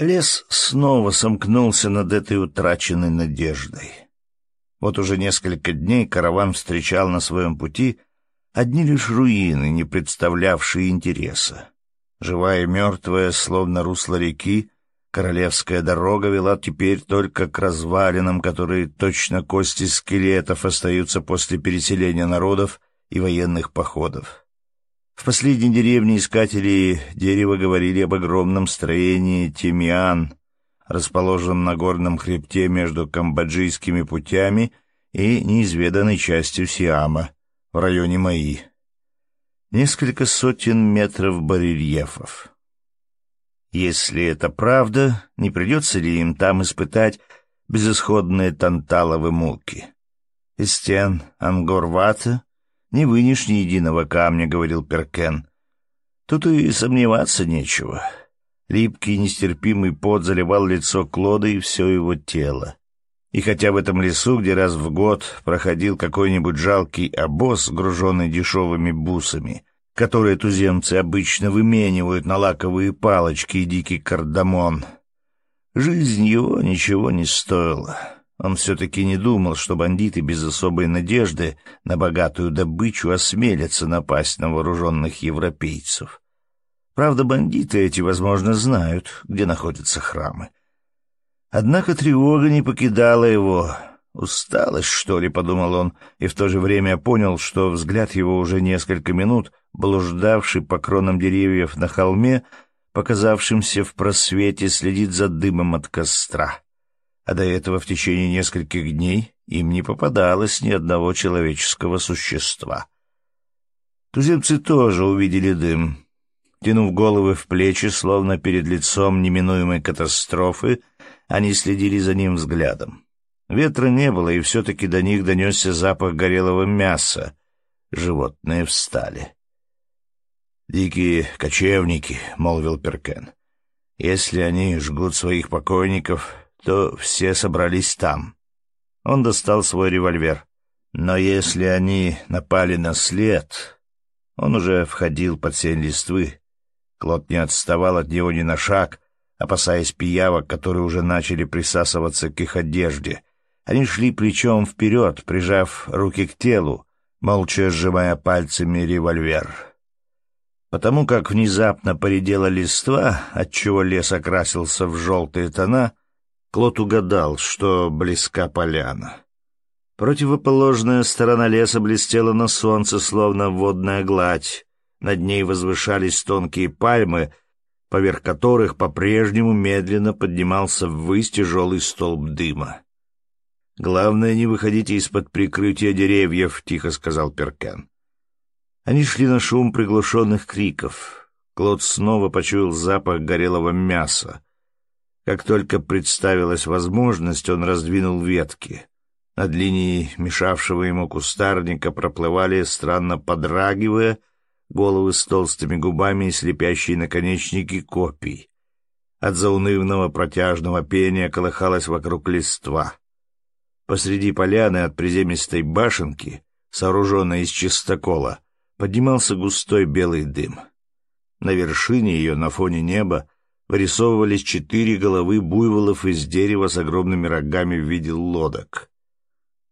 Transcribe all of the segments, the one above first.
Лес снова сомкнулся над этой утраченной надеждой. Вот уже несколько дней караван встречал на своем пути одни лишь руины, не представлявшие интереса. Живая и мертвая, словно русло реки, королевская дорога вела теперь только к развалинам, которые точно кости скелетов остаются после переселения народов и военных походов. В последней деревне искатели дерева говорили об огромном строении Тимиан, расположенном на горном хребте между камбоджийскими путями и неизведанной частью Сиама, в районе Маи. Несколько сотен метров барельефов. Если это правда, не придется ли им там испытать безысходные танталовые муки? Из стен Ангорвата не вынешь ни единого камня, — говорил Перкен. Тут и сомневаться нечего. Липкий нестерпимый пот заливал лицо Клода и все его тело. И хотя в этом лесу, где раз в год проходил какой-нибудь жалкий обоз, груженный дешевыми бусами, которые туземцы обычно выменивают на лаковые палочки и дикий кардамон, жизнь его ничего не стоила. Он все-таки не думал, что бандиты без особой надежды на богатую добычу осмелятся напасть на вооруженных европейцев. Правда, бандиты эти, возможно, знают, где находятся храмы. Однако тревога не покидала его. «Усталость, что ли?» — подумал он, и в то же время понял, что взгляд его уже несколько минут, блуждавший по кронам деревьев на холме, показавшимся в просвете, следит за дымом от костра а до этого в течение нескольких дней им не попадалось ни одного человеческого существа. Туземцы тоже увидели дым. Тянув головы в плечи, словно перед лицом неминуемой катастрофы, они следили за ним взглядом. Ветра не было, и все-таки до них донесся запах горелого мяса. Животные встали. «Дикие кочевники», — молвил Перкен. «Если они жгут своих покойников, то все собрались там. Он достал свой револьвер. Но если они напали на след... Он уже входил под сень листвы. Клод не отставал от него ни на шаг, опасаясь пиявок, которые уже начали присасываться к их одежде. Они шли плечом вперед, прижав руки к телу, молча сжимая пальцами револьвер. Потому как внезапно поредела листва, отчего лес окрасился в желтые тона, Клод угадал, что близка поляна. Противоположная сторона леса блестела на солнце, словно водная гладь. Над ней возвышались тонкие пальмы, поверх которых по-прежнему медленно поднимался ввысь тяжелый столб дыма. «Главное, не выходите из-под прикрытия деревьев», — тихо сказал Перкен. Они шли на шум приглушенных криков. Клод снова почуял запах горелого мяса. Как только представилась возможность, он раздвинул ветки. Над линией мешавшего ему кустарника проплывали, странно подрагивая, головы с толстыми губами и слепящие наконечники копий. От заунывного протяжного пения колыхалась вокруг листва. Посреди поляны от приземистой башенки, сооруженной из чистокола, поднимался густой белый дым. На вершине ее, на фоне неба, вырисовывались четыре головы буйволов из дерева с огромными рогами в виде лодок.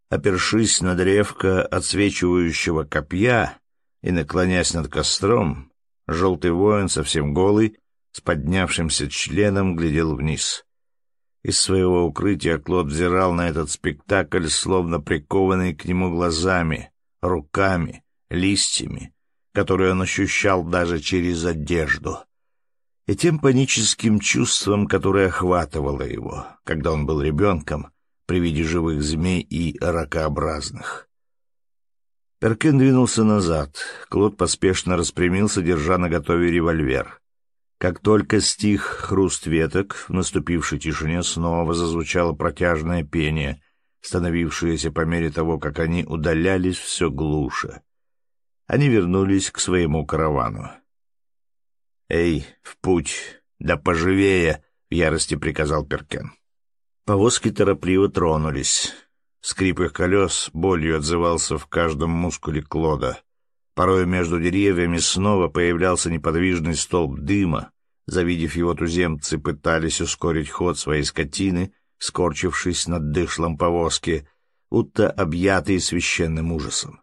Опершись на древко отсвечивающего копья и наклонясь над костром, желтый воин, совсем голый, с поднявшимся членом, глядел вниз. Из своего укрытия Клод взирал на этот спектакль, словно прикованный к нему глазами, руками, листьями, которые он ощущал даже через одежду и тем паническим чувством, которое охватывало его, когда он был ребенком при виде живых змей и ракообразных. Перкен двинулся назад. Клод поспешно распрямился, держа наготове револьвер. Как только стих хруст веток, в наступившей тишине снова зазвучало протяжное пение, становившееся по мере того, как они удалялись все глуше. Они вернулись к своему каравану. «Эй, в путь! Да поживее!» — в ярости приказал Перкен. Повозки торопливо тронулись. Скрип их колес болью отзывался в каждом мускуле Клода. Порой между деревьями снова появлялся неподвижный столб дыма, Завидев его, туземцы пытались ускорить ход своей скотины, скорчившись над дышлом повозки, будто объятые священным ужасом.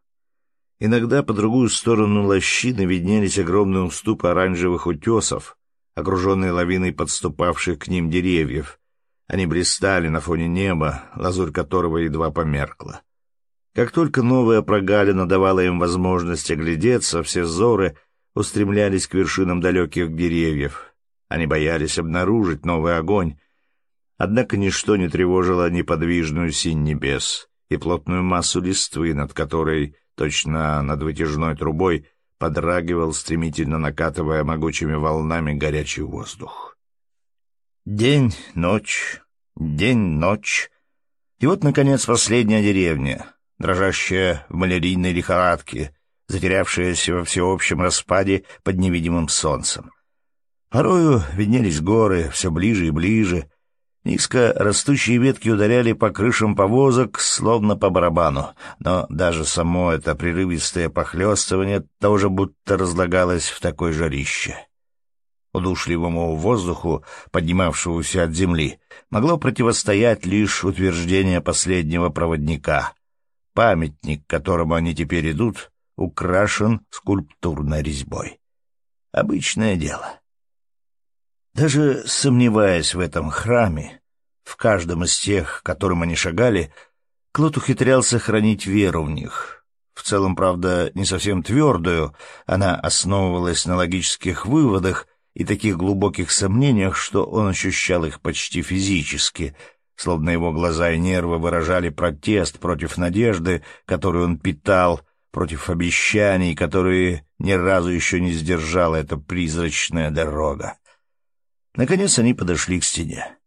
Иногда по другую сторону лощины виднелись огромные уступы оранжевых утесов, окруженные лавиной подступавших к ним деревьев. Они блистали на фоне неба, лазурь которого едва померкла. Как только новая прогалина давала им возможность оглядеться, все взоры устремлялись к вершинам далеких деревьев. Они боялись обнаружить новый огонь, однако ничто не тревожило неподвижную синь небес и плотную массу листвы, над которой, точно над вытяжной трубой, подрагивал, стремительно накатывая могучими волнами горячий воздух. День, ночь, день, ночь. И вот, наконец, последняя деревня, дрожащая в малярийной лихорадке, затерявшаяся во всеобщем распаде под невидимым солнцем. Порою виднелись горы все ближе и ближе, Низко растущие ветки ударяли по крышам повозок, словно по барабану, но даже само это прерывистое похлестывание тоже будто разлагалось в такой жарище. Удушливому воздуху, поднимавшемуся от земли, могло противостоять лишь утверждение последнего проводника. Памятник, к которому они теперь идут, украшен скульптурной резьбой. Обычное дело. Даже сомневаясь в этом храме, в каждом из тех, которым они шагали, Клод ухитрялся хранить веру в них. В целом, правда, не совсем твердую, она основывалась на логических выводах и таких глубоких сомнениях, что он ощущал их почти физически, словно его глаза и нервы выражали протест против надежды, которую он питал, против обещаний, которые ни разу еще не сдержала эта призрачная дорога. Наконец они подошли к стене.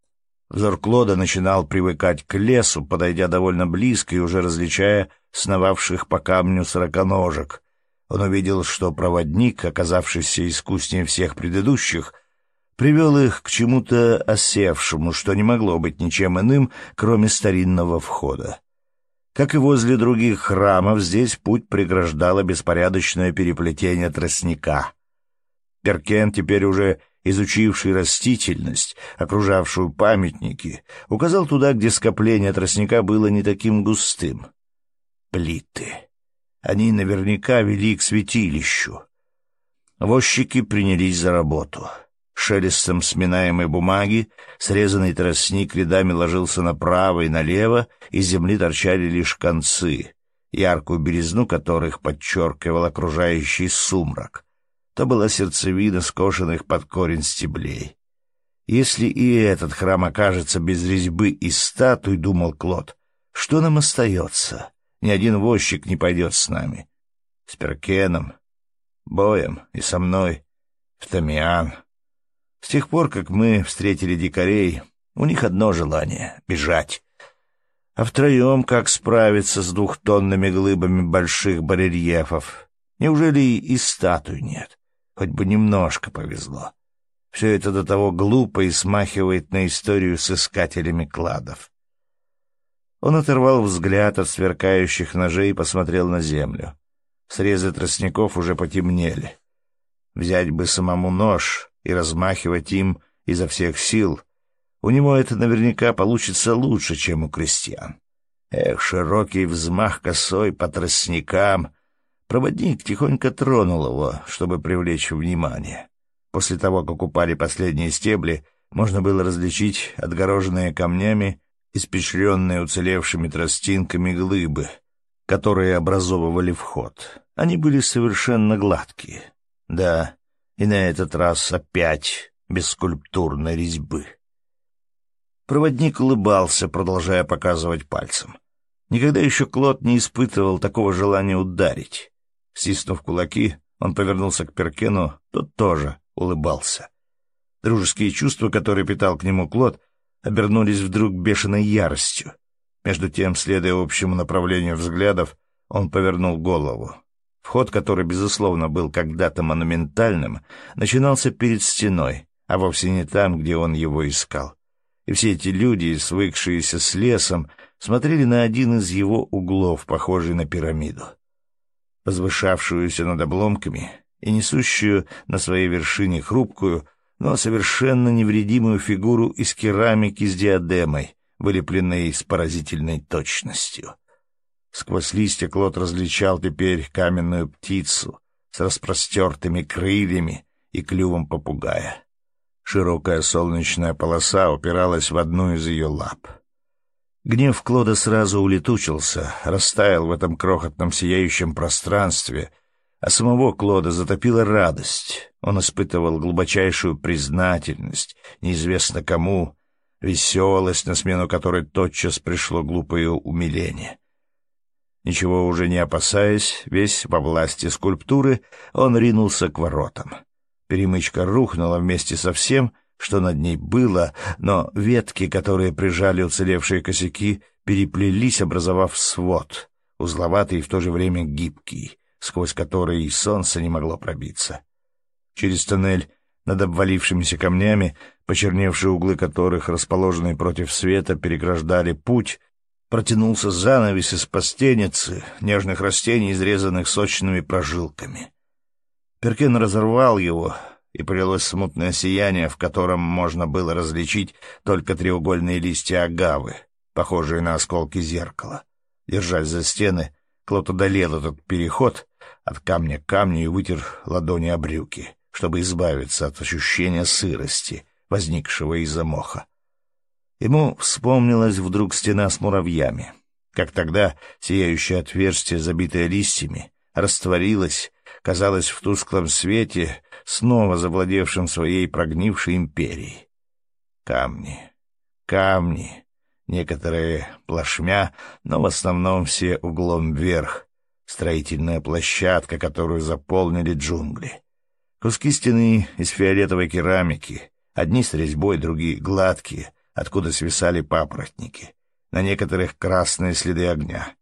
Взор Клода начинал привыкать к лесу, подойдя довольно близко и уже различая сновавших по камню сороконожек. Он увидел, что проводник, оказавшийся искуснее всех предыдущих, привел их к чему-то осевшему, что не могло быть ничем иным, кроме старинного входа. Как и возле других храмов, здесь путь преграждало беспорядочное переплетение тростника. Перкен теперь уже изучивший растительность, окружавшую памятники, указал туда, где скопление тростника было не таким густым. Плиты. Они наверняка вели к святилищу. Возчики принялись за работу. Шелестом сминаемой бумаги срезанный тростник рядами ложился направо и налево, из земли торчали лишь концы, яркую березну которых подчеркивал окружающий сумрак — то была сердцевина скошенных под корень стеблей. Если и этот храм окажется без резьбы и статуй, — думал Клод, — что нам остается? Ни один возчик не пойдет с нами. С Перкеном, Боем и со мной, в Тамиан. С тех пор, как мы встретили дикарей, у них одно желание — бежать. А втроем как справиться с двухтонными глыбами больших барельефов? Неужели и статуй нет? Хоть бы немножко повезло. Все это до того глупо и смахивает на историю с искателями кладов. Он оторвал взгляд от сверкающих ножей и посмотрел на землю. Срезы тростников уже потемнели. Взять бы самому нож и размахивать им изо всех сил. У него это наверняка получится лучше, чем у крестьян. Эх, широкий взмах косой по тростникам, Проводник тихонько тронул его, чтобы привлечь внимание. После того, как упали последние стебли, можно было различить отгороженные камнями, испещренные уцелевшими тростинками глыбы, которые образовывали вход. Они были совершенно гладкие. Да, и на этот раз опять без скульптурной резьбы. Проводник улыбался, продолжая показывать пальцем. Никогда еще Клод не испытывал такого желания ударить. Стиснув кулаки, он повернулся к Перкену, тот тоже улыбался. Дружеские чувства, которые питал к нему Клод, обернулись вдруг бешеной яростью. Между тем, следуя общему направлению взглядов, он повернул голову. Вход, который, безусловно, был когда-то монументальным, начинался перед стеной, а вовсе не там, где он его искал. И все эти люди, свыкшиеся с лесом, смотрели на один из его углов, похожий на пирамиду возвышавшуюся над обломками и несущую на своей вершине хрупкую, но совершенно невредимую фигуру из керамики с диадемой, вылепленной с поразительной точностью. Сквозь листья Клод различал теперь каменную птицу с распростертыми крыльями и клювом попугая. Широкая солнечная полоса упиралась в одну из ее лап. Гнев Клода сразу улетучился, растаял в этом крохотном сияющем пространстве, а самого Клода затопила радость. Он испытывал глубочайшую признательность, неизвестно кому, веселость, на смену которой тотчас пришло глупое умиление. Ничего уже не опасаясь, весь во власти скульптуры, он ринулся к воротам. Перемычка рухнула вместе со всем, что над ней было, но ветки, которые прижали уцелевшие косяки, переплелись, образовав свод, узловатый и в то же время гибкий сквозь который и солнце не могло пробиться. Через тоннель над обвалившимися камнями, почерневшие углы которых, расположенные против света, переграждали путь, протянулся занавес из постеницы, нежных растений, изрезанных сочными прожилками. Перкен разорвал его, и полилось смутное сияние, в котором можно было различить только треугольные листья агавы, похожие на осколки зеркала. Держась за стены, Клод одолел этот переход от камня к камню и вытер ладони о брюки, чтобы избавиться от ощущения сырости, возникшего из-за моха. Ему вспомнилась вдруг стена с муравьями, как тогда сияющее отверстие, забитое листьями, растворилось, казалось в тусклом свете, снова завладевшим своей прогнившей империей. Камни, камни, некоторые плашмя, но в основном все углом вверх, строительная площадка, которую заполнили джунгли. Куски стены из фиолетовой керамики, одни с резьбой, другие гладкие, откуда свисали папоротники, на некоторых красные следы огня.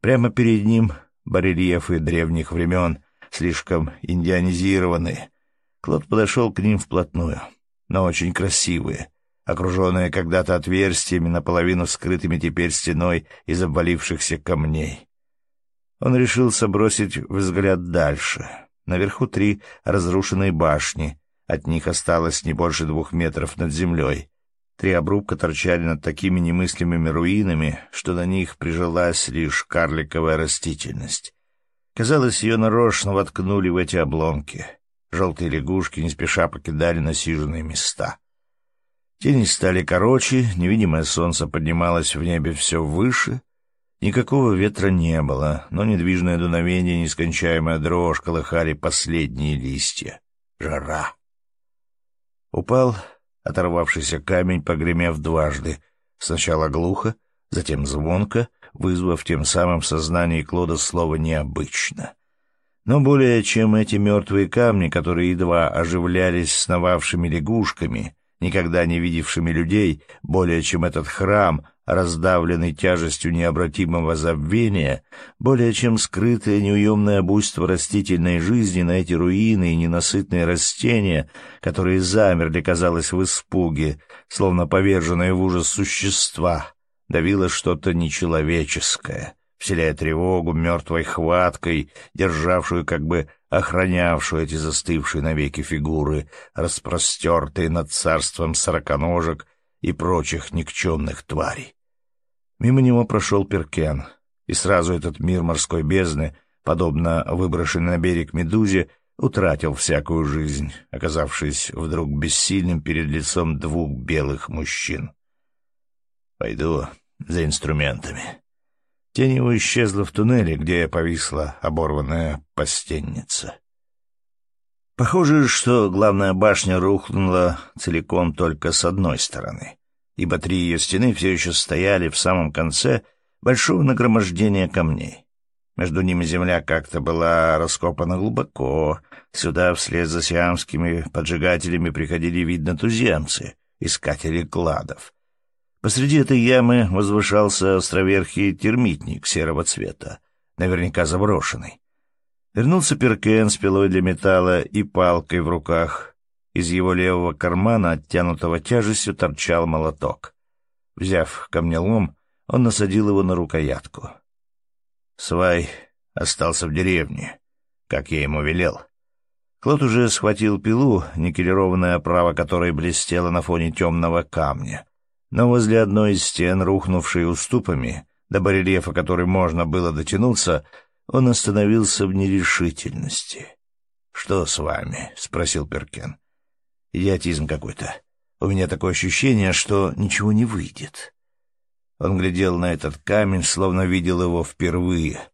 Прямо перед ним барельефы древних времен, слишком индианизированные. Клод подошел к ним вплотную, но очень красивые, окруженные когда-то отверстиями, наполовину скрытыми теперь стеной из обвалившихся камней. Он решился бросить взгляд дальше. Наверху три разрушенные башни, от них осталось не больше двух метров над землей. Три обрубка торчали над такими немыслимыми руинами, что на них прижилась лишь карликовая растительность. Казалось, ее нарочно воткнули в эти обломки. Желтые лягушки не спеша покидали насиженные места. Тени стали короче, невидимое солнце поднималось в небе все выше. Никакого ветра не было, но недвижное дуновение нескончаемая дрожь колыхали последние листья. Жара. Упал оторвавшийся камень, погремев дважды. Сначала глухо, затем звонко, вызвав тем самым в сознании Клода слово «необычно». Но более чем эти мертвые камни, которые едва оживлялись сновавшими лягушками — никогда не видевшими людей, более чем этот храм, раздавленный тяжестью необратимого забвения, более чем скрытое неуемное буйство растительной жизни на эти руины и ненасытные растения, которые замерли, казалось, в испуге, словно поверженные в ужас существа, давило что-то нечеловеческое, вселяя тревогу мертвой хваткой, державшую как бы охранявшую эти застывшие навеки фигуры, распростертые над царством сороконожек и прочих никчемных тварей. Мимо него прошел Перкен, и сразу этот мир морской бездны, подобно выброшенной на берег медузе, утратил всякую жизнь, оказавшись вдруг бессильным перед лицом двух белых мужчин. «Пойду за инструментами», Тень его исчезла в туннеле, где повисла оборванная постенница. Похоже, что главная башня рухнула целиком только с одной стороны, ибо три ее стены все еще стояли в самом конце большого нагромождения камней. Между ними земля как-то была раскопана глубоко. Сюда вслед за сиамскими поджигателями приходили, видно, туземцы, искатели кладов. Посреди этой ямы возвышался островерхий термитник серого цвета, наверняка заброшенный. Вернулся Перкен с пилой для металла и палкой в руках. Из его левого кармана, оттянутого тяжестью, торчал молоток. Взяв камнелом, он насадил его на рукоятку. Свай остался в деревне, как я ему велел. Клод уже схватил пилу, никелированная оправа которой блестела на фоне темного камня. Но возле одной из стен, рухнувшей уступами, до барельефа которой можно было дотянуться, он остановился в нерешительности. «Что с вами?» — спросил Перкен. «Идиотизм какой-то. У меня такое ощущение, что ничего не выйдет». Он глядел на этот камень, словно видел его впервые —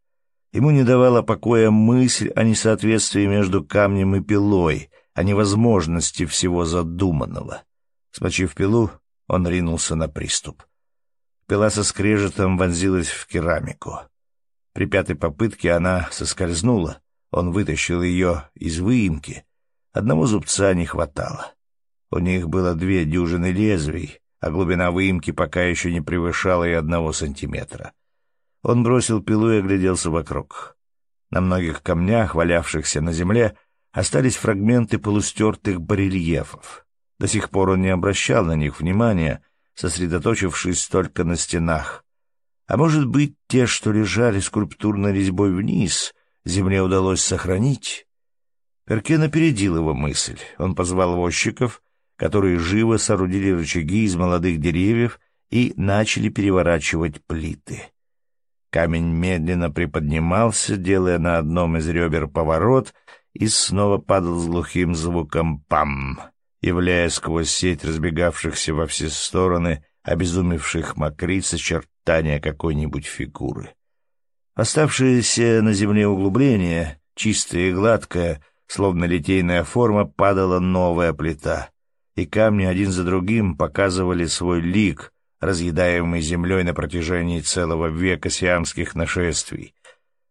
Ему не давала покоя мысль о несоответствии между камнем и пилой, о невозможности всего задуманного. Смочив пилу, он ринулся на приступ. Пила со скрежетом вонзилась в керамику. При пятой попытке она соскользнула. Он вытащил ее из выемки. Одного зубца не хватало. У них было две дюжины лезвий, а глубина выемки пока еще не превышала и одного сантиметра. Он бросил пилу и огляделся вокруг. На многих камнях, валявшихся на земле, остались фрагменты полустертых барельефов. До сих пор он не обращал на них внимания, сосредоточившись только на стенах. А может быть, те, что лежали скульптурной резьбой вниз, земле удалось сохранить? Перкен опередил его мысль. Он позвал возчиков, которые живо соорудили рычаги из молодых деревьев и начали переворачивать плиты. Камень медленно приподнимался, делая на одном из ребер поворот, и снова падал с глухим звуком «пам», являя сквозь сеть разбегавшихся во все стороны обезумевших мокриц очертания какой-нибудь фигуры. Оставшееся на земле углубление, чистое и гладкое, словно литейная форма, падала новая плита, и камни один за другим показывали свой лик — разъедаемый землей на протяжении целого века сиамских нашествий.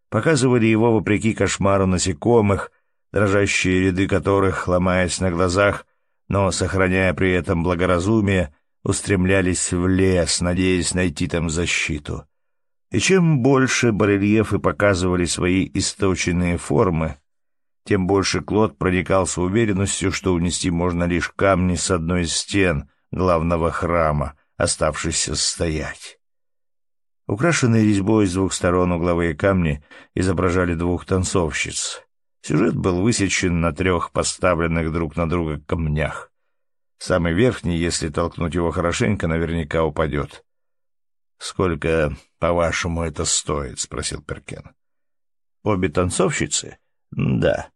Показывали его вопреки кошмару насекомых, дрожащие ряды которых, ломаясь на глазах, но сохраняя при этом благоразумие, устремлялись в лес, надеясь найти там защиту. И чем больше барельефы показывали свои источенные формы, тем больше Клод проникался уверенностью, что унести можно лишь камни с одной из стен главного храма, оставшийся стоять. Украшенные резьбой с двух сторон угловые камни изображали двух танцовщиц. Сюжет был высечен на трех поставленных друг на друга камнях. Самый верхний, если толкнуть его хорошенько, наверняка упадет. — Сколько, по-вашему, это стоит? — спросил Перкен. — Обе танцовщицы? — Да.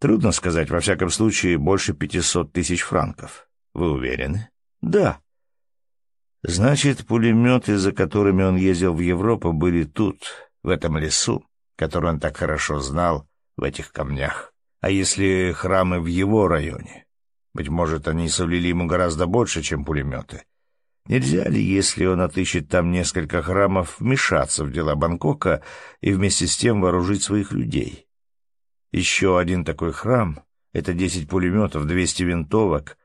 Трудно сказать, во всяком случае, больше пятисот тысяч франков. Вы уверены? — Да. Значит, пулеметы, за которыми он ездил в Европу, были тут, в этом лесу, который он так хорошо знал, в этих камнях. А если храмы в его районе? Быть может, они совлили ему гораздо больше, чем пулеметы. Нельзя ли, если он отыщет там несколько храмов, вмешаться в дела Бангкока и вместе с тем вооружить своих людей? Еще один такой храм — это десять пулеметов, двести винтовок,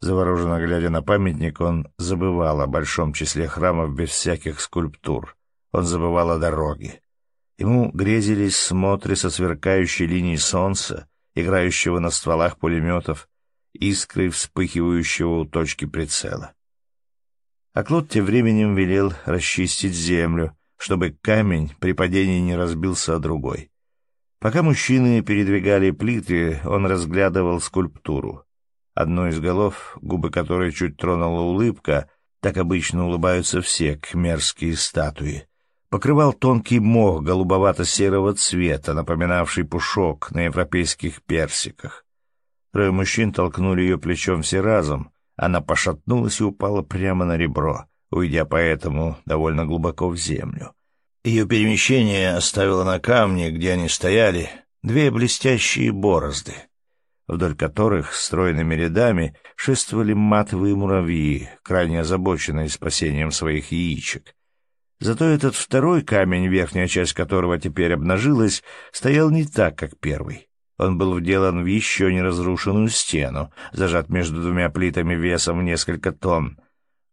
Завороженно глядя на памятник, он забывал о большом числе храмов без всяких скульптур. Он забывал о дороге. Ему грезились смотры со сверкающей линией солнца, играющего на стволах пулеметов, искры, вспыхивающего у точки прицела. А Клод тем временем велел расчистить землю, чтобы камень при падении не разбился о другой. Пока мужчины передвигали плиты, он разглядывал скульптуру. Одну из голов, губы которой чуть тронула улыбка, так обычно улыбаются все кхмерские статуи, покрывал тонкий мох голубовато-серого цвета, напоминавший пушок на европейских персиках. Трое мужчин толкнули ее плечом все разом, она пошатнулась и упала прямо на ребро, уйдя поэтому довольно глубоко в землю. Ее перемещение оставило на камне, где они стояли, две блестящие борозды — вдоль которых стройными рядами шествовали матовые муравьи, крайне озабоченные спасением своих яичек. Зато этот второй камень, верхняя часть которого теперь обнажилась, стоял не так, как первый. Он был вделан в еще не разрушенную стену, зажат между двумя плитами весом в несколько тонн.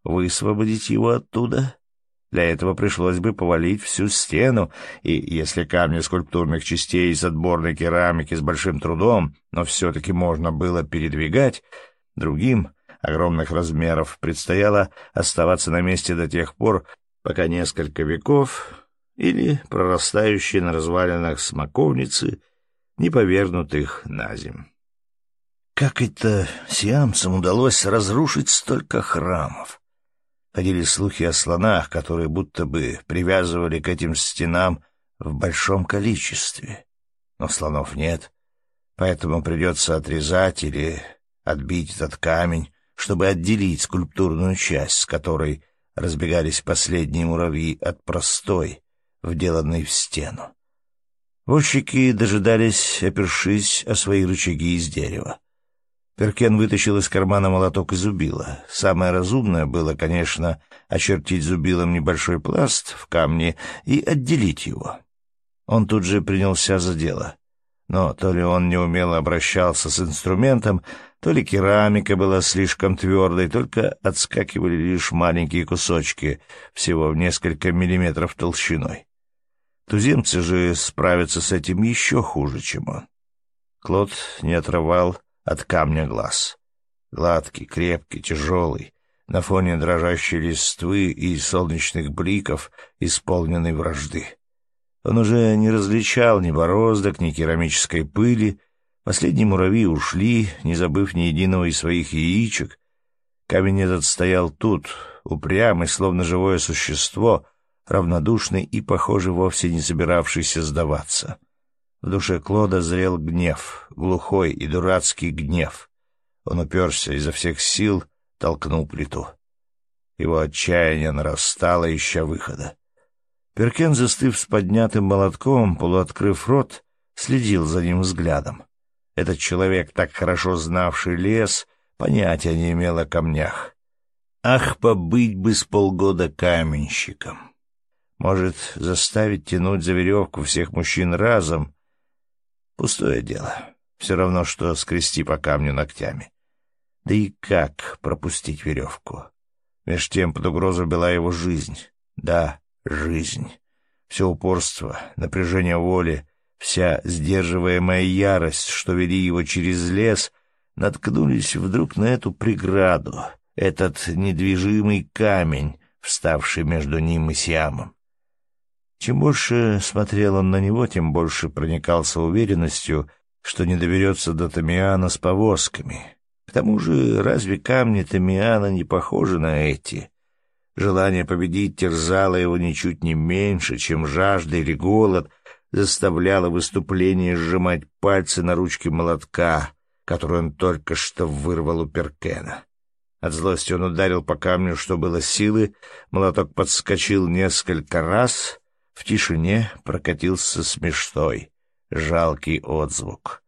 Высвободить его оттуда для этого пришлось бы повалить всю стену, и если камни скульптурных частей из отборной керамики с большим трудом, но все-таки можно было передвигать, другим, огромных размеров, предстояло оставаться на месте до тех пор, пока несколько веков или прорастающие на развалинах смоковницы не повернут их на земь. Как это сиамцам удалось разрушить столько храмов? Ходили слухи о слонах, которые будто бы привязывали к этим стенам в большом количестве. Но слонов нет, поэтому придется отрезать или отбить этот камень, чтобы отделить скульптурную часть, с которой разбегались последние муравьи от простой, вделанной в стену. Возчики дожидались, опершись о свои рычаги из дерева. Перкен вытащил из кармана молоток и зубило. Самое разумное было, конечно, очертить зубилом небольшой пласт в камне и отделить его. Он тут же принялся за дело. Но то ли он неумело обращался с инструментом, то ли керамика была слишком твердой, только отскакивали лишь маленькие кусочки, всего в несколько миллиметров толщиной. Туземцы же справятся с этим еще хуже, чем он. Клод не отрывал от камня глаз. Гладкий, крепкий, тяжелый, на фоне дрожащей листвы и солнечных бликов, исполненный вражды. Он уже не различал ни бороздок, ни керамической пыли. Последние муравьи ушли, не забыв ни единого из своих яичек. Камень этот стоял тут, упрямый, словно живое существо, равнодушный и, похоже, вовсе не собиравшийся сдаваться. В душе Клода зрел гнев, глухой и дурацкий гнев. Он уперся изо всех сил, толкнул плиту. Его отчаяние нарастало, ища выхода. Перкен, застыв с поднятым молотком, полуоткрыв рот, следил за ним взглядом. Этот человек, так хорошо знавший лес, понятия не имел о камнях. Ах, побыть бы с полгода каменщиком! Может, заставить тянуть за веревку всех мужчин разом, Пустое дело. Все равно, что скрести по камню ногтями. Да и как пропустить веревку? Меж тем под угрозу была его жизнь. Да, жизнь. Все упорство, напряжение воли, вся сдерживаемая ярость, что вели его через лес, наткнулись вдруг на эту преграду, этот недвижимый камень, вставший между ним и Сиамом. Чем больше смотрел он на него, тем больше проникался уверенностью, что не доберется до Тамиана с повозками. К тому же, разве камни Тамиана не похожи на эти? Желание победить терзало его ничуть не меньше, чем жажда или голод заставляло выступление сжимать пальцы на ручке молотка, который он только что вырвал у Перкена. От злости он ударил по камню, что было силы, молоток подскочил несколько раз — в тишине прокатился смешной, жалкий отзвук.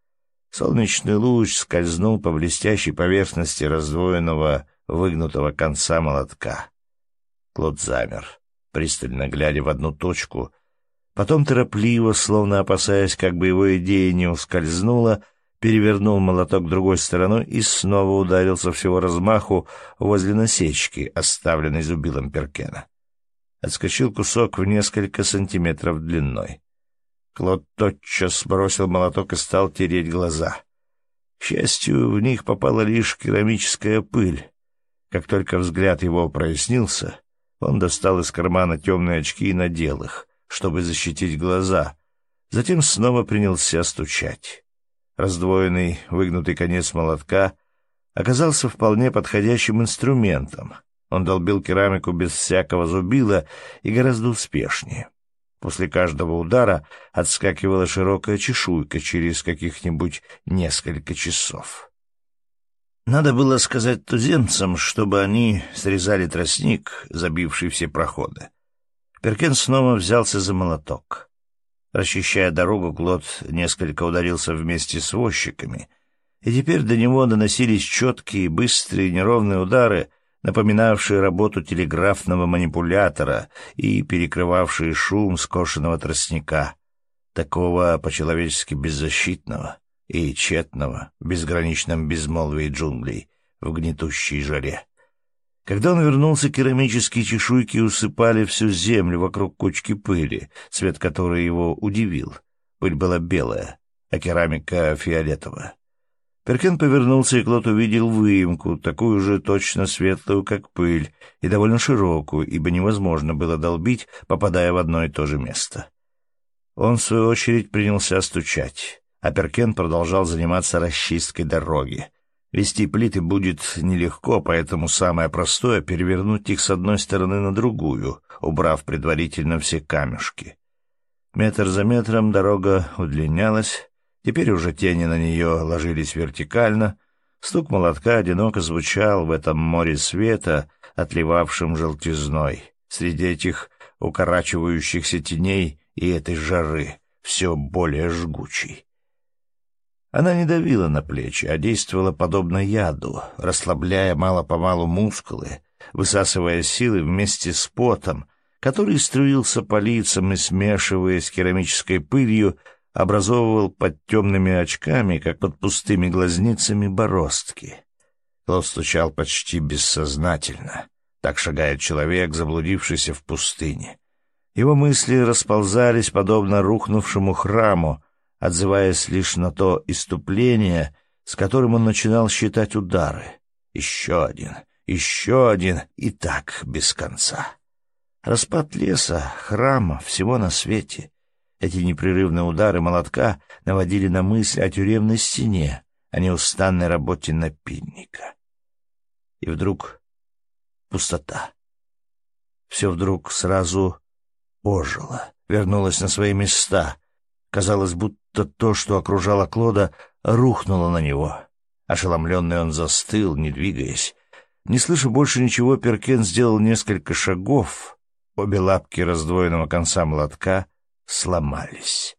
Солнечный луч скользнул по блестящей поверхности раздвоенного, выгнутого конца молотка. Клод замер, пристально глядя в одну точку, потом торопливо, словно опасаясь, как бы его идея не ускользнула, перевернул молоток другой стороной и снова ударил со всего размаху возле насечки, оставленной зубилом Перкена отскочил кусок в несколько сантиметров длиной. Клод тотчас бросил молоток и стал тереть глаза. К счастью, в них попала лишь керамическая пыль. Как только взгляд его прояснился, он достал из кармана темные очки и надел их, чтобы защитить глаза. Затем снова принялся стучать. Раздвоенный, выгнутый конец молотка оказался вполне подходящим инструментом — он долбил керамику без всякого зубила и гораздо успешнее. После каждого удара отскакивала широкая чешуйка через каких-нибудь несколько часов. Надо было сказать туземцам, чтобы они срезали тростник, забивший все проходы. Перкен снова взялся за молоток. Расчищая дорогу, Глот несколько ударился вместе с возчиками, и теперь до него доносились четкие, быстрые, неровные удары, напоминавшие работу телеграфного манипулятора и перекрывавшие шум скошенного тростника, такого по-человечески беззащитного и тщетного в безграничном безмолвии джунглей в гнетущей жаре. Когда он вернулся, керамические чешуйки усыпали всю землю вокруг кучки пыли, цвет которой его удивил. Пыль была белая, а керамика фиолетовая. Перкен повернулся, и Клод увидел выемку, такую же точно светлую, как пыль, и довольно широкую, ибо невозможно было долбить, попадая в одно и то же место. Он, в свою очередь, принялся стучать. а Перкен продолжал заниматься расчисткой дороги. Вести плиты будет нелегко, поэтому самое простое — перевернуть их с одной стороны на другую, убрав предварительно все камешки. Метр за метром дорога удлинялась, теперь уже тени на нее ложились вертикально, стук молотка одиноко звучал в этом море света, отливавшем желтизной, среди этих укорачивающихся теней и этой жары, все более жгучей. Она не давила на плечи, а действовала подобно яду, расслабляя мало-помалу мускулы, высасывая силы вместе с потом, который струился по лицам и, смешиваясь с керамической пылью, образовывал под темными очками, как под пустыми глазницами, бороздки. Клод стучал почти бессознательно. Так шагает человек, заблудившийся в пустыне. Его мысли расползались, подобно рухнувшему храму, отзываясь лишь на то иступление, с которым он начинал считать удары. Еще один, еще один, и так без конца. Распад леса, храма, всего на свете. Эти непрерывные удары молотка наводили на мысль о тюремной стене, о неустанной работе напильника. И вдруг пустота. Все вдруг сразу ожило, вернулось на свои места — Казалось, будто то, что окружало Клода, рухнуло на него. Ошеломленный он застыл, не двигаясь. Не слыша больше ничего, Перкен сделал несколько шагов. Обе лапки раздвоенного конца молотка сломались.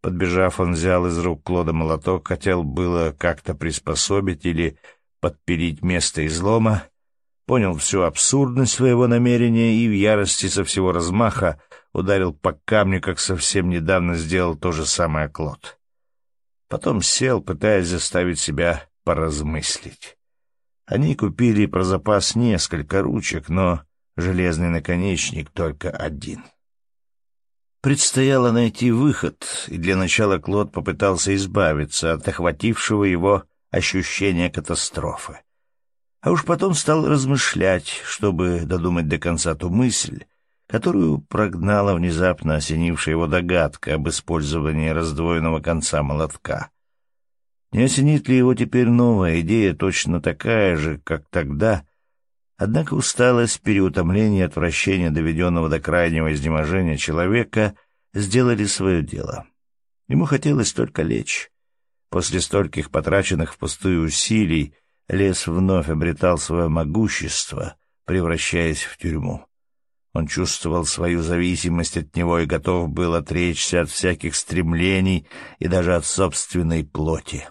Подбежав, он взял из рук Клода молоток, хотел было как-то приспособить или подпилить место излома, понял всю абсурдность своего намерения и в ярости со всего размаха ударил по камню, как совсем недавно сделал то же самое Клод. Потом сел, пытаясь заставить себя поразмыслить. Они купили про запас несколько ручек, но железный наконечник только один. Предстояло найти выход, и для начала Клод попытался избавиться от охватившего его ощущения катастрофы. А уж потом стал размышлять, чтобы додумать до конца ту мысль, которую прогнала внезапно осенившая его догадка об использовании раздвоенного конца молотка. Не осенит ли его теперь новая идея, точно такая же, как тогда, однако усталость, переутомление и отвращение доведенного до крайнего изнеможения человека сделали свое дело. Ему хотелось только лечь. После стольких потраченных впустую усилий лес вновь обретал свое могущество, превращаясь в тюрьму. Он чувствовал свою зависимость от него и готов был отречься от всяких стремлений и даже от собственной плоти.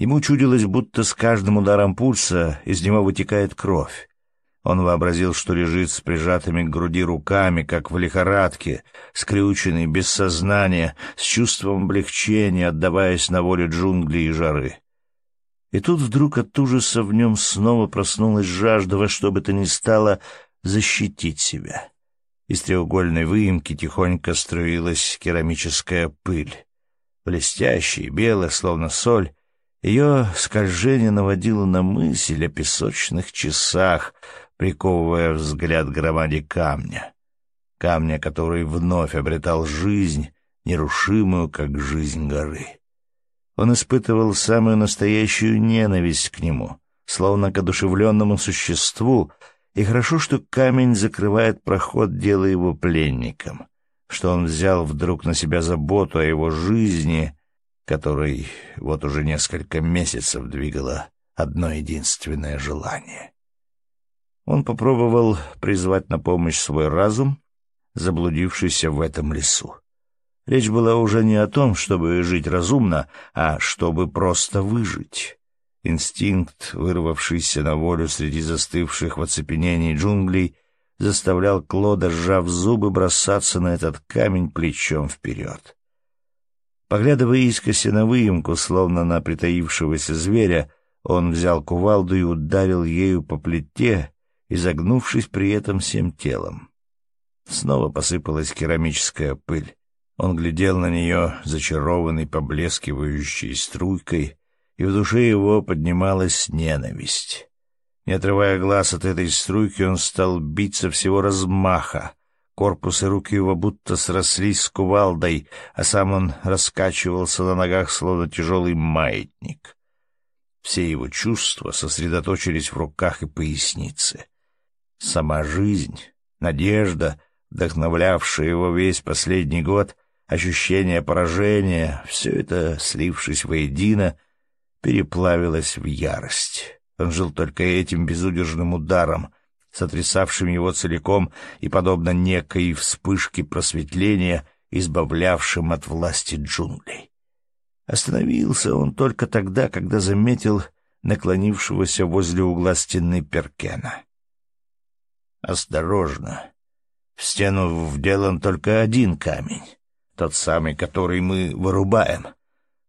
Ему чудилось, будто с каждым ударом пульса из него вытекает кровь. Он вообразил, что лежит с прижатыми к груди руками, как в лихорадке, скрюченный, без сознания, с чувством облегчения, отдаваясь на волю джунглей и жары. И тут вдруг от ужаса в нем снова проснулась жажда во что бы то ни стало защитить себя. Из треугольной выемки тихонько струилась керамическая пыль. Блестящая, белая, словно соль, ее скольжение наводило на мысль о песочных часах, приковывая взгляд громаде камня. Камня, который вновь обретал жизнь, нерушимую, как жизнь горы. Он испытывал самую настоящую ненависть к нему, словно к одушевленному существу, и хорошо, что камень закрывает проход, делая его пленником, что он взял вдруг на себя заботу о его жизни, которой вот уже несколько месяцев двигало одно единственное желание. Он попробовал призвать на помощь свой разум, заблудившийся в этом лесу. Речь была уже не о том, чтобы жить разумно, а чтобы просто выжить. Инстинкт, вырвавшийся на волю среди застывших в оцепенении джунглей, заставлял Клода, сжав зубы, бросаться на этот камень плечом вперед. Поглядывая искося на выемку, словно на притаившегося зверя, он взял кувалду и ударил ею по плите, изогнувшись при этом всем телом. Снова посыпалась керамическая пыль. Он глядел на нее, зачарованный поблескивающей струйкой, и в душе его поднималась ненависть. Не отрывая глаз от этой струйки, он стал биться всего размаха. Корпус и руки его будто срослись с кувалдой, а сам он раскачивался на ногах, словно тяжелый маятник. Все его чувства сосредоточились в руках и пояснице. Сама жизнь, надежда, вдохновлявшая его весь последний год, ощущение поражения, все это, слившись воедино, переплавилось в ярость. Он жил только этим безудержным ударом, сотрясавшим его целиком и, подобно некой вспышке просветления, избавлявшим от власти джунглей. Остановился он только тогда, когда заметил наклонившегося возле угла стены Перкена. «Осторожно! В стену вделан только один камень, тот самый, который мы вырубаем.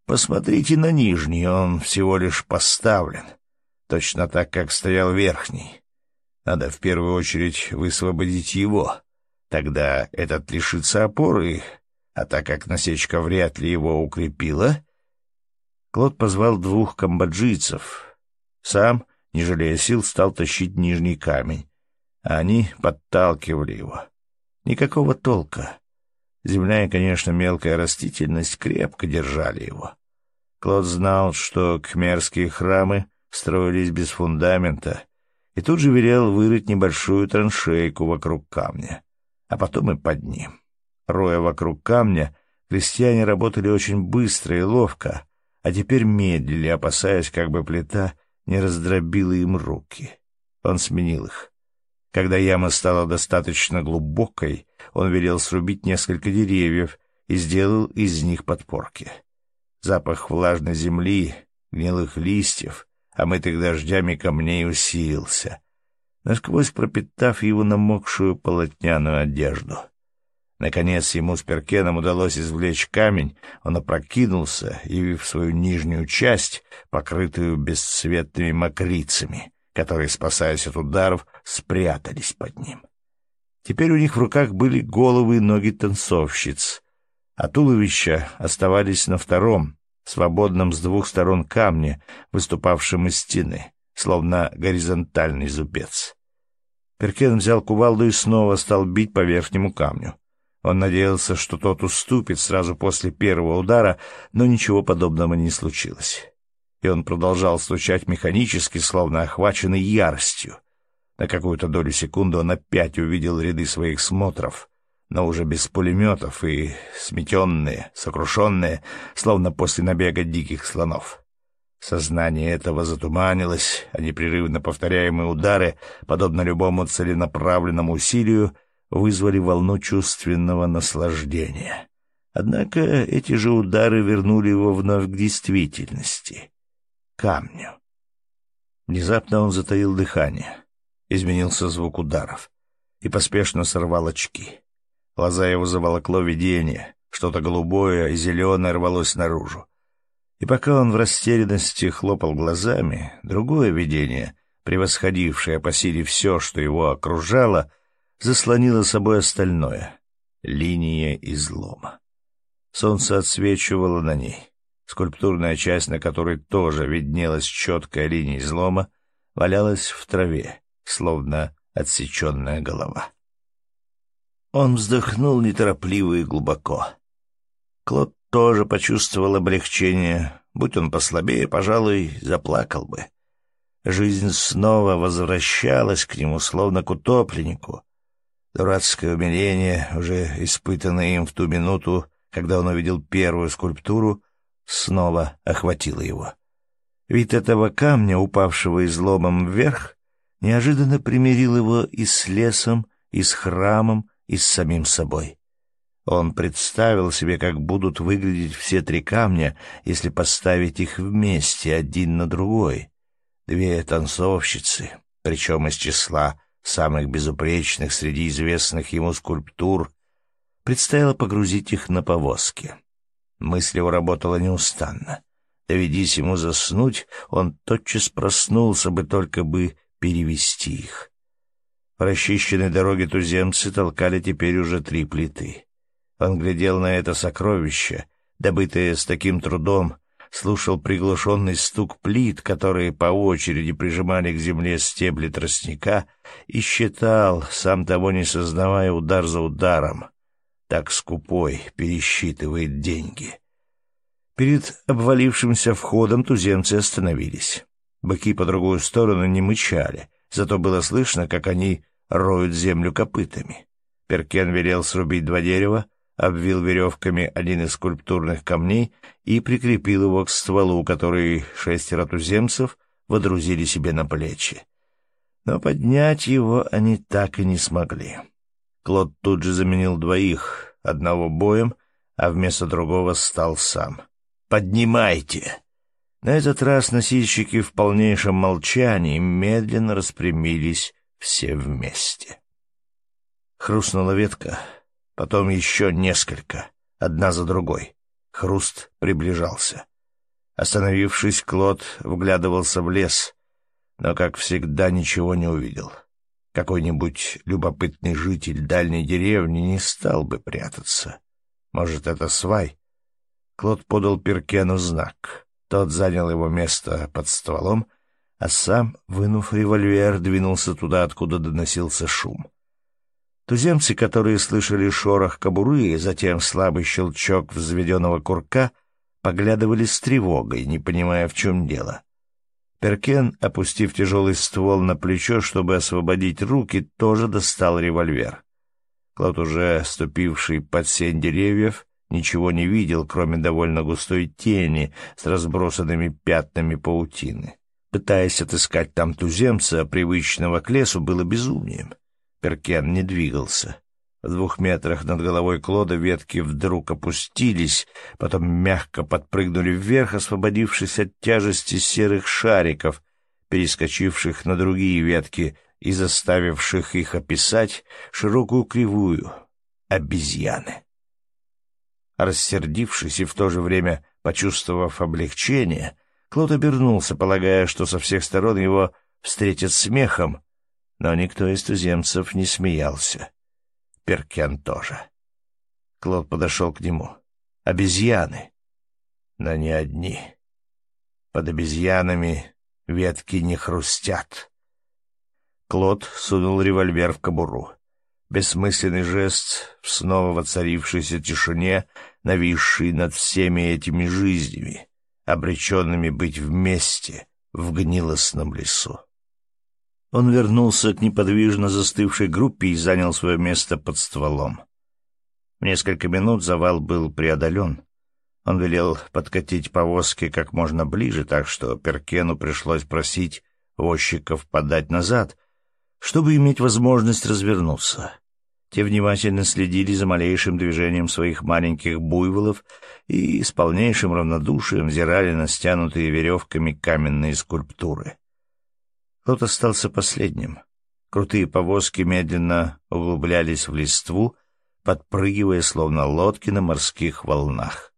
Посмотрите на нижний, он всего лишь поставлен, точно так, как стоял верхний. Надо в первую очередь высвободить его. Тогда этот лишится опоры, а так как насечка вряд ли его укрепила... Клод позвал двух камбоджийцев. Сам, не жалея сил, стал тащить нижний камень, а они подталкивали его. Никакого толка. Земля и, конечно, мелкая растительность крепко держали его. Клод знал, что кхмерские храмы строились без фундамента, и тут же велел вырыть небольшую траншейку вокруг камня, а потом и под ним. Роя вокруг камня, крестьяне работали очень быстро и ловко, а теперь медлили, опасаясь, как бы плита не раздробила им руки. Он сменил их. Когда яма стала достаточно глубокой, он велел срубить несколько деревьев и сделал из них подпорки. Запах влажной земли, гнилых листьев омытых дождями камней, усилился, насквозь пропитав его намокшую полотняную одежду. Наконец ему с Перкеном удалось извлечь камень, он опрокинулся, явив свою нижнюю часть, покрытую бесцветными мокрицами, которые, спасаясь от ударов, спрятались под ним. Теперь у них в руках были головы и ноги танцовщиц, а туловища оставались на втором, свободном с двух сторон камне, выступавшем из стены, словно горизонтальный зубец. Перкен взял кувалду и снова стал бить по верхнему камню. Он надеялся, что тот уступит сразу после первого удара, но ничего подобного не случилось. И он продолжал стучать механически, словно охваченный яростью. На какую-то долю секунды он опять увидел ряды своих смотров, но уже без пулеметов и сметенные, сокрушенные, словно после набега диких слонов. Сознание этого затуманилось, а непрерывно повторяемые удары, подобно любому целенаправленному усилию, вызвали волну чувственного наслаждения. Однако эти же удары вернули его вновь к действительности, камню. Внезапно он затаил дыхание, изменился звук ударов и поспешно сорвал очки. Глаза его заволокло видение, что-то голубое и зеленое рвалось наружу. И пока он в растерянности хлопал глазами, другое видение, превосходившее по силе все, что его окружало, заслонило собой остальное — линия излома. Солнце отсвечивало на ней. Скульптурная часть, на которой тоже виднелась четкая линия излома, валялась в траве, словно отсеченная голова. Он вздохнул неторопливо и глубоко. Клод тоже почувствовал облегчение. Будь он послабее, пожалуй, заплакал бы. Жизнь снова возвращалась к нему, словно к утопленнику. Дурацкое умиление, уже испытанное им в ту минуту, когда он увидел первую скульптуру, снова охватило его. Вид этого камня, упавшего изломом вверх, неожиданно примирил его и с лесом, и с храмом, и с самим собой. Он представил себе, как будут выглядеть все три камня, если поставить их вместе, один на другой. Две танцовщицы, причем из числа самых безупречных среди известных ему скульптур, предстояло погрузить их на повозки. Мысль его работала неустанно. Доведись ему заснуть, он тотчас проснулся бы, только бы перевести их. По расчищенной дороге туземцы толкали теперь уже три плиты. Он глядел на это сокровище, добытое с таким трудом, слушал приглушенный стук плит, которые по очереди прижимали к земле стебли тростника, и считал, сам того не сознавая, удар за ударом. Так скупой пересчитывает деньги. Перед обвалившимся входом туземцы остановились. Быки по другую сторону не мычали, зато было слышно, как они роют землю копытами. Перкен велел срубить два дерева, обвил веревками один из скульптурных камней и прикрепил его к стволу, который шестеро туземцев водрузили себе на плечи. Но поднять его они так и не смогли. Клод тут же заменил двоих, одного боем, а вместо другого стал сам. «Поднимайте!» На этот раз носильщики в полнейшем молчании медленно распрямились все вместе. Хрустнула ветка, потом еще несколько, одна за другой. Хруст приближался. Остановившись, Клод вглядывался в лес, но, как всегда, ничего не увидел. Какой-нибудь любопытный житель дальней деревни не стал бы прятаться. Может, это свай? Клод подал Перкену знак. Тот занял его место под стволом, а сам, вынув револьвер, двинулся туда, откуда доносился шум. Туземцы, которые слышали шорох кобуры и затем слабый щелчок взведенного курка, поглядывали с тревогой, не понимая, в чем дело. Перкен, опустив тяжелый ствол на плечо, чтобы освободить руки, тоже достал револьвер. Клод, уже ступивший под сень деревьев, ничего не видел, кроме довольно густой тени с разбросанными пятнами паутины. Пытаясь отыскать там туземца, привычного к лесу, было безумием. Перкен не двигался. В двух метрах над головой Клода ветки вдруг опустились, потом мягко подпрыгнули вверх, освободившись от тяжести серых шариков, перескочивших на другие ветки и заставивших их описать широкую кривую обезьяны. Рассердившись и в то же время почувствовав облегчение, Клод обернулся, полагая, что со всех сторон его встретят смехом, но никто из туземцев не смеялся. Перкен тоже. Клод подошел к нему. Обезьяны. Но не одни. Под обезьянами ветки не хрустят. Клод сунул револьвер в кобуру. Бессмысленный жест в снова воцарившейся тишине, нависший над всеми этими жизнями, обреченными быть вместе в гнилостном лесу. Он вернулся к неподвижно застывшей группе и занял свое место под стволом. В несколько минут завал был преодолен. Он велел подкатить повозки как можно ближе, так что Перкену пришлось просить возчиков подать назад, чтобы иметь возможность развернуться. Те внимательно следили за малейшим движением своих маленьких буйволов и с полнейшим равнодушием взирали на стянутые веревками каменные скульптуры. Тот остался последним. Крутые повозки медленно углублялись в листву, подпрыгивая, словно лодки на морских волнах.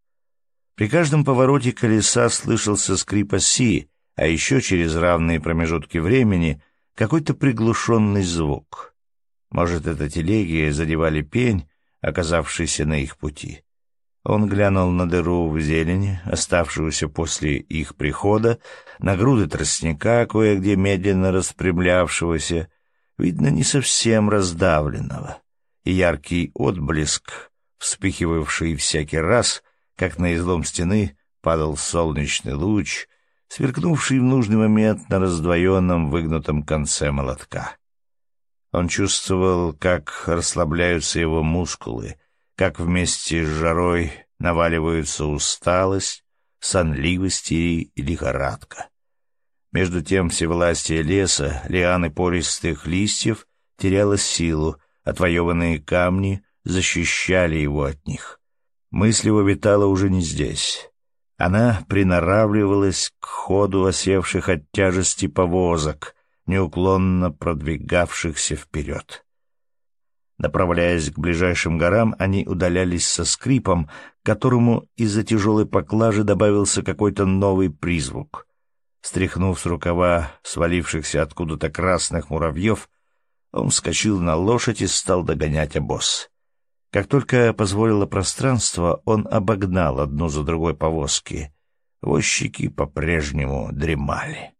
При каждом повороте колеса слышался скрип оси, а еще через равные промежутки времени какой-то приглушенный звук. Может, это телеги задевали пень, оказавшийся на их пути. Он глянул на дыру в зелени, оставшуюся после их прихода, на груды тростника, кое-где медленно распрямлявшегося, видно, не совсем раздавленного, и яркий отблеск, вспыхивавший всякий раз, как на излом стены падал солнечный луч, сверкнувший в нужный момент на раздвоенном выгнутом конце молотка. Он чувствовал, как расслабляются его мускулы, как вместе с жарой наваливаются усталость, сонливость и лихорадка. Между тем всевластие леса, лианы пористых листьев теряло силу, отвоеванные камни защищали его от них. Мысль его витала уже не здесь. Она приноравливалась к ходу осевших от тяжести повозок, неуклонно продвигавшихся вперед. Направляясь к ближайшим горам, они удалялись со скрипом, которому из-за тяжелой поклажи добавился какой-то новый призвук. Стряхнув с рукава свалившихся откуда-то красных муравьев, он вскочил на лошадь и стал догонять обоз. Как только позволило пространство, он обогнал одну за другой повозки. возчики по-прежнему дремали.